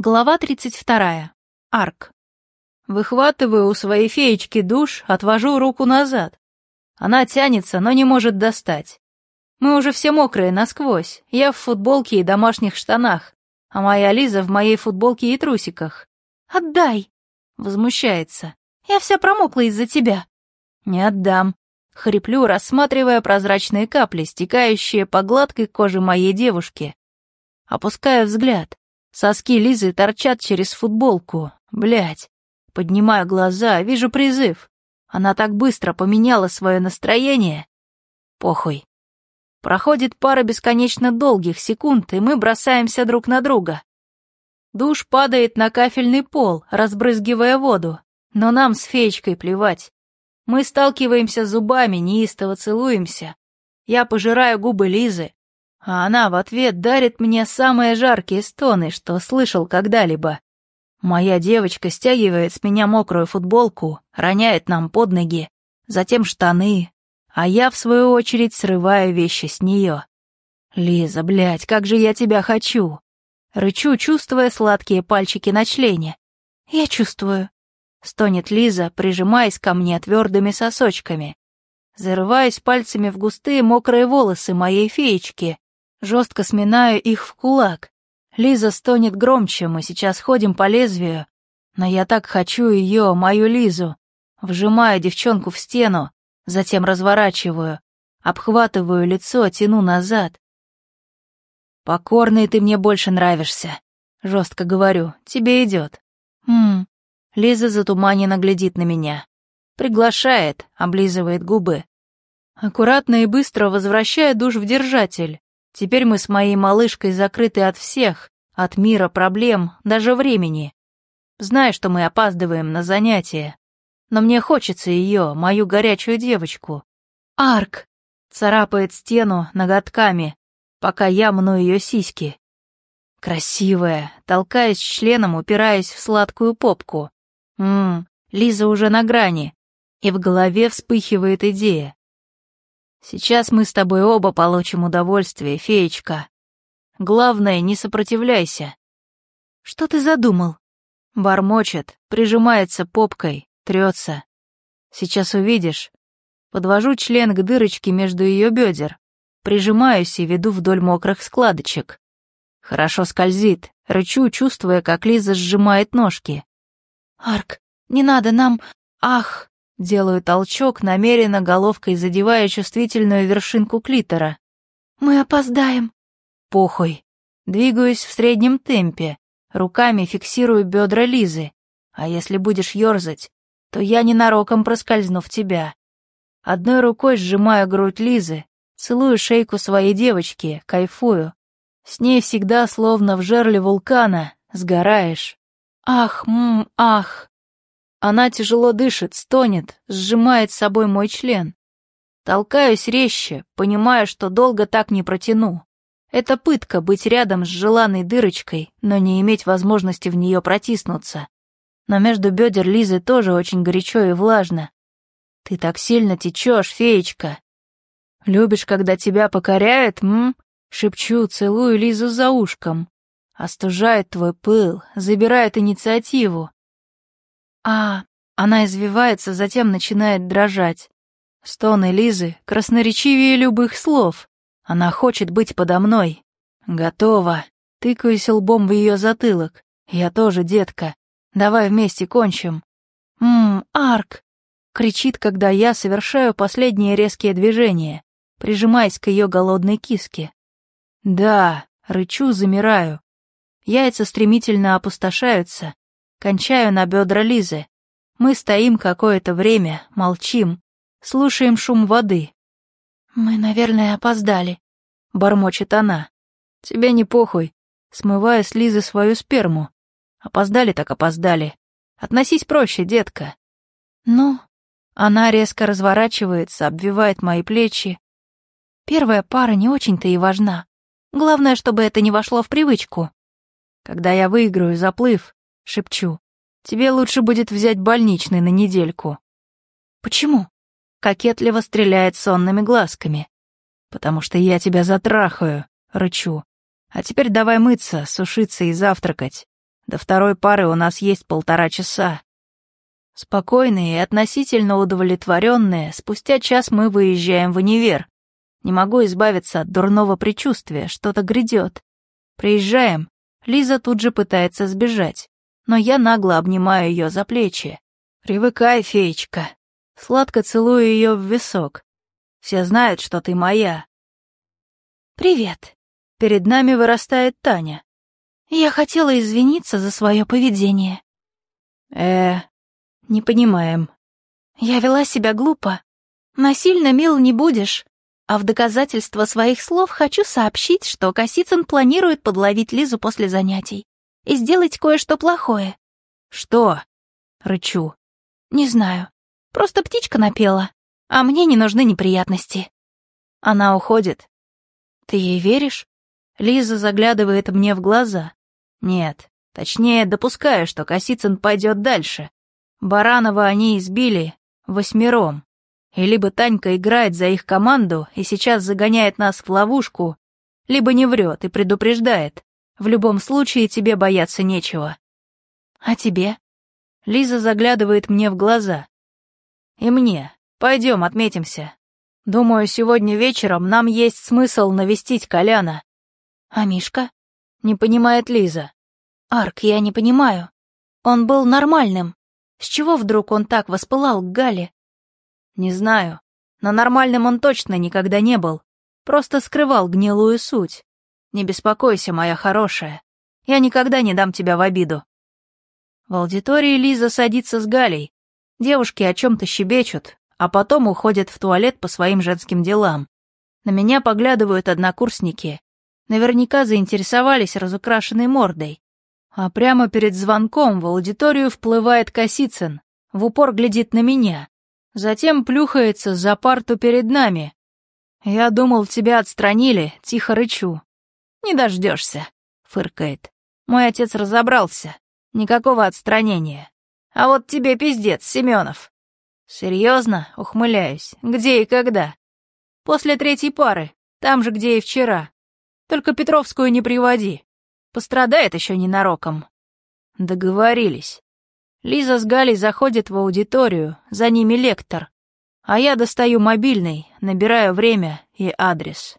Глава 32. Арк. Выхватываю у своей феечки душ, отвожу руку назад. Она тянется, но не может достать. Мы уже все мокрые насквозь. Я в футболке и домашних штанах, а моя Лиза в моей футболке и трусиках. «Отдай!» — возмущается. «Я вся промокла из-за тебя». «Не отдам». Хриплю, рассматривая прозрачные капли, стекающие по гладкой коже моей девушки. Опускаю взгляд. Соски Лизы торчат через футболку. Блять. Поднимаю глаза, вижу призыв. Она так быстро поменяла свое настроение. Похуй. Проходит пара бесконечно долгих секунд, и мы бросаемся друг на друга. Душ падает на кафельный пол, разбрызгивая воду. Но нам с феечкой плевать. Мы сталкиваемся зубами, неистово целуемся. Я пожираю губы Лизы, а она в ответ дарит мне самые жаркие стоны, что слышал когда-либо. Моя девочка стягивает с меня мокрую футболку, роняет нам под ноги, затем штаны, а я, в свою очередь, срываю вещи с нее. «Лиза, блядь, как же я тебя хочу!» Рычу, чувствуя сладкие пальчики на члене. «Я чувствую», — стонет Лиза, прижимаясь ко мне твердыми сосочками. Зарываюсь пальцами в густые мокрые волосы моей феечки, Жестко сминаю их в кулак. Лиза стонет громче, мы сейчас ходим по лезвию. Но я так хочу ее, мою Лизу. Вжимаю девчонку в стену, затем разворачиваю, обхватываю лицо, тяну назад. «Покорный ты мне больше нравишься», — жестко говорю, тебе идет. «Ммм». Лиза затуманенно глядит на меня. Приглашает, облизывает губы. Аккуратно и быстро возвращая душ в держатель. Теперь мы с моей малышкой закрыты от всех, от мира, проблем, даже времени. Знаю, что мы опаздываем на занятия, но мне хочется ее, мою горячую девочку. Арк царапает стену ноготками, пока я мну ее сиськи. Красивая, толкаясь членом, упираясь в сладкую попку. Ммм, Лиза уже на грани, и в голове вспыхивает идея. Сейчас мы с тобой оба получим удовольствие, феечка. Главное, не сопротивляйся. Что ты задумал? Бормочет, прижимается попкой, трется. Сейчас увидишь. Подвожу член к дырочке между ее бедер, прижимаюсь и веду вдоль мокрых складочек. Хорошо скользит, рычу, чувствуя, как Лиза сжимает ножки. «Арк, не надо нам... Ах!» Делаю толчок, намеренно головкой задевая чувствительную вершинку клитора. «Мы опоздаем». Похуй. Двигаюсь в среднем темпе, руками фиксирую бедра Лизы. А если будешь ерзать, то я ненароком проскользну в тебя. Одной рукой сжимаю грудь Лизы, целую шейку своей девочки, кайфую. С ней всегда словно в жерле вулкана, сгораешь. Ах, мм, ах. Она тяжело дышит, стонет, сжимает с собой мой член. Толкаюсь резче, понимая, что долго так не протяну. Это пытка быть рядом с желанной дырочкой, но не иметь возможности в нее протиснуться. Но между бедер Лизы тоже очень горячо и влажно. Ты так сильно течешь, феечка. Любишь, когда тебя покоряют, м? Шепчу, целую Лизу за ушком. Остужает твой пыл, забирает инициативу. А, она извивается, затем начинает дрожать. Стоны Лизы красноречивее любых слов. Она хочет быть подо мной. Готова. Тыкаюсь лбом в ее затылок. Я тоже, детка. Давай вместе кончим. Ммм, Арк! Кричит, когда я совершаю последние резкие движения, прижимаясь к ее голодной киске. Да, рычу, замираю. Яйца стремительно опустошаются, Кончаю на бедра Лизы. Мы стоим какое-то время, молчим, слушаем шум воды. «Мы, наверное, опоздали», — бормочет она. «Тебе не похуй», смывая с Лизы свою сперму. Опоздали так опоздали. Относись проще, детка. Ну, она резко разворачивается, обвивает мои плечи. Первая пара не очень-то и важна. Главное, чтобы это не вошло в привычку. Когда я выиграю заплыв, шепчу. «Тебе лучше будет взять больничный на недельку». «Почему?» Кокетливо стреляет сонными глазками. «Потому что я тебя затрахаю», — рычу. «А теперь давай мыться, сушиться и завтракать. До второй пары у нас есть полтора часа. Спокойные и относительно удовлетворенные, спустя час мы выезжаем в универ. Не могу избавиться от дурного предчувствия, что-то грядет. Приезжаем, Лиза тут же пытается сбежать, но я нагло обнимаю ее за плечи. «Привыкай, феечка». Сладко целую ее в висок. Все знают, что ты моя. «Привет». Перед нами вырастает Таня. «Я хотела извиниться за свое поведение». «Э, не понимаем». «Я вела себя глупо. Насильно мил не будешь. А в доказательство своих слов хочу сообщить, что Косицын планирует подловить Лизу после занятий и сделать кое-что плохое». «Что?» — рычу. «Не знаю. Просто птичка напела, а мне не нужны неприятности». Она уходит. «Ты ей веришь?» Лиза заглядывает мне в глаза. «Нет, точнее, допускаю, что Косицын пойдет дальше. Баранова они избили восьмером. И либо Танька играет за их команду и сейчас загоняет нас в ловушку, либо не врет и предупреждает. В любом случае тебе бояться нечего. А тебе? Лиза заглядывает мне в глаза. И мне. Пойдем, отметимся. Думаю, сегодня вечером нам есть смысл навестить Коляна. А Мишка? Не понимает Лиза. Арк, я не понимаю. Он был нормальным. С чего вдруг он так воспылал к Гале? Не знаю, но нормальным он точно никогда не был. Просто скрывал гнилую суть. Не беспокойся, моя хорошая. Я никогда не дам тебя в обиду. В аудитории Лиза садится с Галей. Девушки о чем-то щебечут, а потом уходят в туалет по своим женским делам. На меня поглядывают однокурсники. Наверняка заинтересовались разукрашенной мордой. А прямо перед звонком в аудиторию вплывает Косицын, в упор глядит на меня. Затем плюхается за парту перед нами. «Я думал, тебя отстранили», — тихо рычу. «Не дождешься», — фыркает. «Мой отец разобрался. Никакого отстранения. А вот тебе пиздец, Семенов». «Серьезно?» — ухмыляюсь. «Где и когда?» «После третьей пары, там же, где и вчера. Только Петровскую не приводи. Пострадает еще ненароком. Договорились. Лиза с Галей заходит в аудиторию, за ними лектор. А я достаю мобильный, набираю время и адрес.